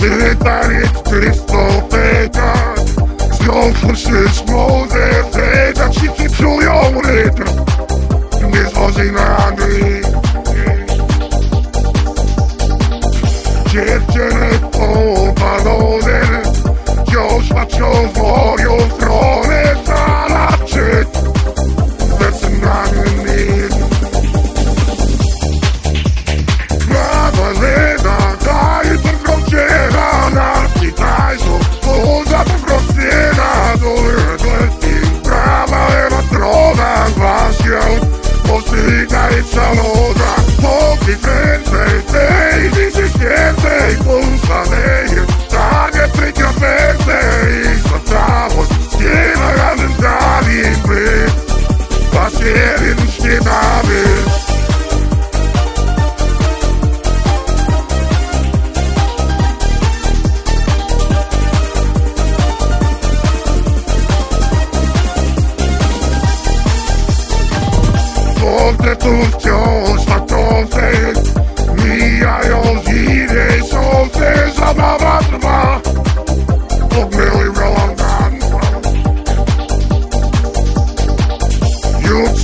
wydaje Krysto pekat Znów musisz młode Zegać i ci czują rytm.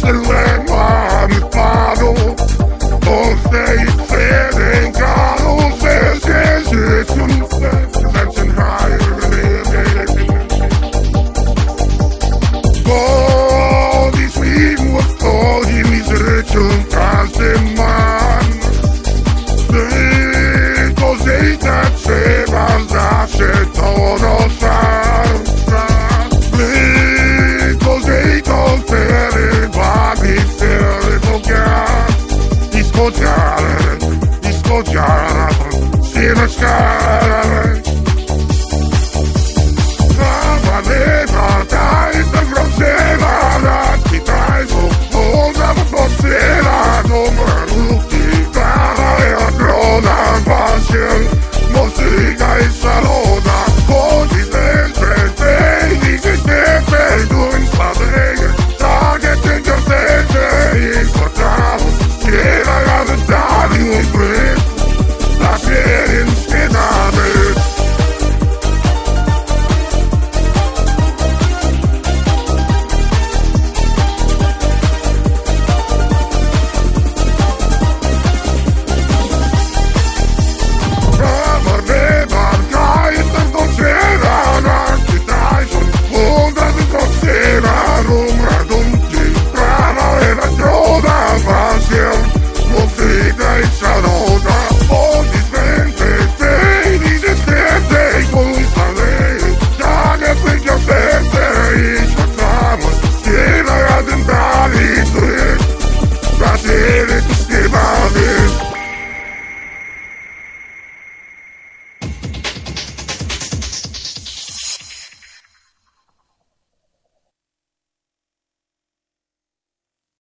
the land, my father, all. Disco Jar, Disco the Silver Sky.